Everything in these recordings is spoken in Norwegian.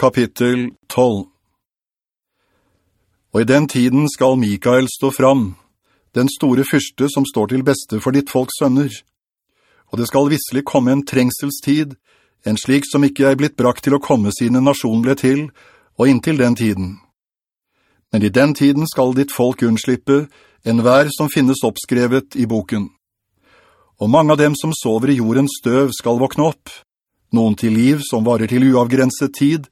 Kapittel 12 Og i den tiden skal Mikael stå fram, den store fyrste som står til beste for ditt folks sønner. Og det skal visselig komme en trengselstid, en slik som ikke er blitt brakt til å komme sine nasjon ble til, og inntil den tiden. Men i den tiden skal ditt folk unnslippe, en vær som finnes oppskrevet i boken. Og mange av dem som sover i jordens støv skal våkne opp, noen til liv som varer til uavgrenset tid,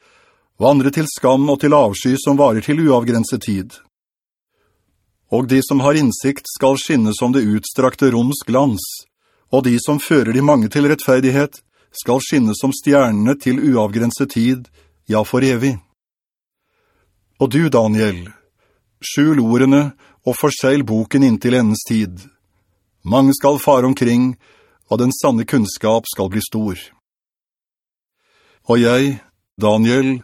og andre til skam og til avsky som varer til uavgrenset tid. Og de som har innsikt skal skinne som det utstrakte roms glans, og de som fører de mange til rettferdighet skal skinne som stjernene til uavgrenset tid, ja for evig. Og du, Daniel, skjul ordene og forseil boken inntil endens tid. Mange skal fare omkring, og den sanne kunnskap skal bli stor. Og jeg, Daniel,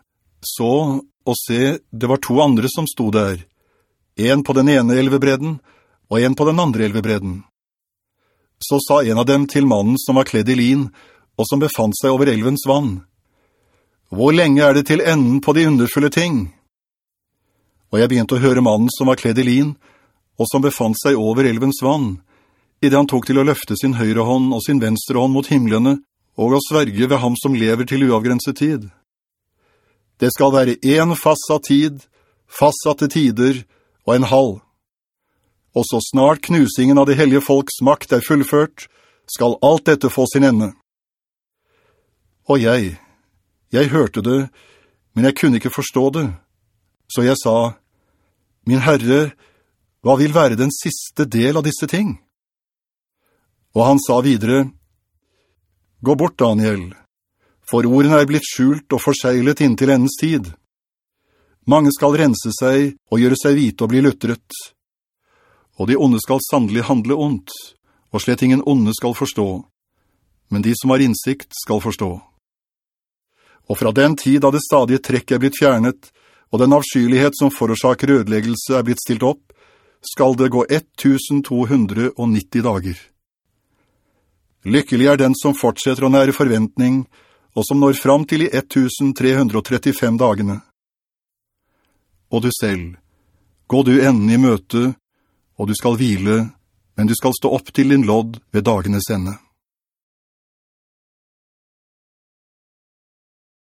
så og se, det var to andre som sto der, en på den ene elvebredden, og en på den andre elvebredden. Så sa en av dem til mannen som var kledd i lin, og som befant seg over elvens vann, «Hvor lenge er det til enden på de underfulle ting?» Og jeg begynte å høre mannen som var kledd i lin, og som befant seg over elvens vann, i det han tok til å løfte sin høyre hånd og sin venstre hånd mot himmelene, og å sverge ved ham som lever til uavgrenset tid. Det skal være en fastsatt tid, fastsatte tider og en halv. Og så snart knusingen av det hellige folks makt er fullført, skal alt dette få sin ende. Og jeg, jeg hørte det, men jeg kunne ikke forstå det. Så jeg sa, «Min Herre, hva vil være den siste del av disse ting?» Og han sa videre, «Gå bort, Daniel, for ordene er blitt skjult og forseglet inntil endens tid. Mange skal rense seg og gjøre seg hvite og bli luttret. Og de onde skal sannelig handle ondt, og slett ingen onde skal forstå. Men de som har innsikt skal forstå. Og fra den tid da det stadige trekk er blitt fjernet, og den avskyelighet som forårsaker ødeleggelse er blitt stilt opp, skal det gå 1290 dager. Lykkelig er den som fortsetter å nære forventning, og som når fram til i 1335 dagene. Og du selv, gå du enden i møte, og du skal hvile, men du skal stå opp til din lodd ved dagenes ende.